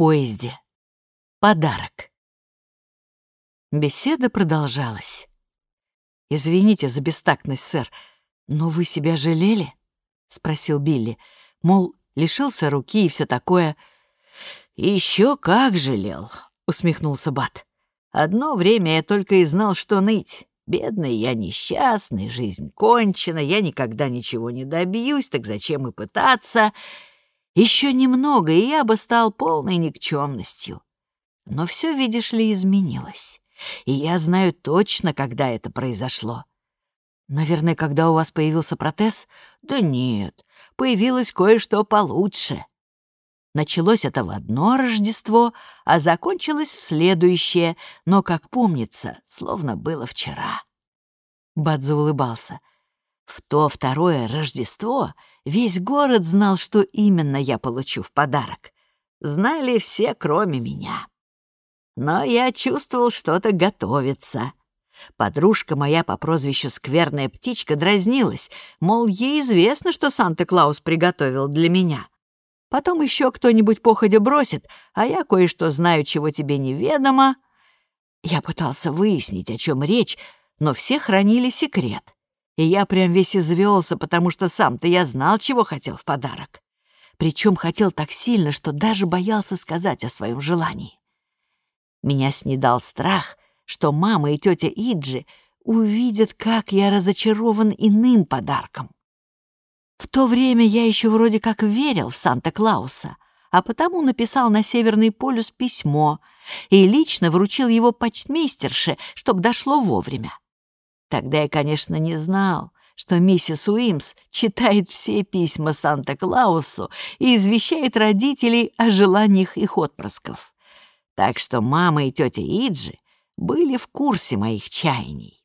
поезде. Подарок. Беседа продолжалась. «Извините за бестактность, сэр, но вы себя жалели?» — спросил Билли. Мол, лишился руки и все такое. Еще как жалел», — усмехнулся Бат. «Одно время я только и знал, что ныть. Бедный я несчастный, жизнь кончена, я никогда ничего не добьюсь, так зачем и пытаться? Еще немного, и я бы стал полной никчемностью. Но все, видишь ли, изменилось. И я знаю точно, когда это произошло. Наверное, когда у вас появился протез? Да нет, появилось кое-что получше. Началось это в одно Рождество, а закончилось в следующее, но, как помнится, словно было вчера. Бадзе улыбался. В то второе Рождество весь город знал, что именно я получу в подарок. Знали все, кроме меня. Но я чувствовал, что-то готовится. Подружка моя по прозвищу Скверная Птичка дразнилась, мол, ей известно, что Санта-Клаус приготовил для меня. Потом еще кто-нибудь походя бросит, а я кое-что знаю, чего тебе неведомо. Я пытался выяснить, о чем речь, но все хранили секрет. И я прям весь извелся, потому что сам-то я знал, чего хотел в подарок. Причем хотел так сильно, что даже боялся сказать о своем желании. Меня снедал страх, что мама и тетя Иджи увидят, как я разочарован иным подарком. В то время я еще вроде как верил в Санта-Клауса, а потому написал на Северный полюс письмо и лично вручил его почтмейстерше, чтобы дошло вовремя. Тогда я, конечно, не знал, что миссис Уимс читает все письма Санта-Клаусу и извещает родителей о желаниях их отпрысков. Так что мама и тетя Иджи были в курсе моих чаяний.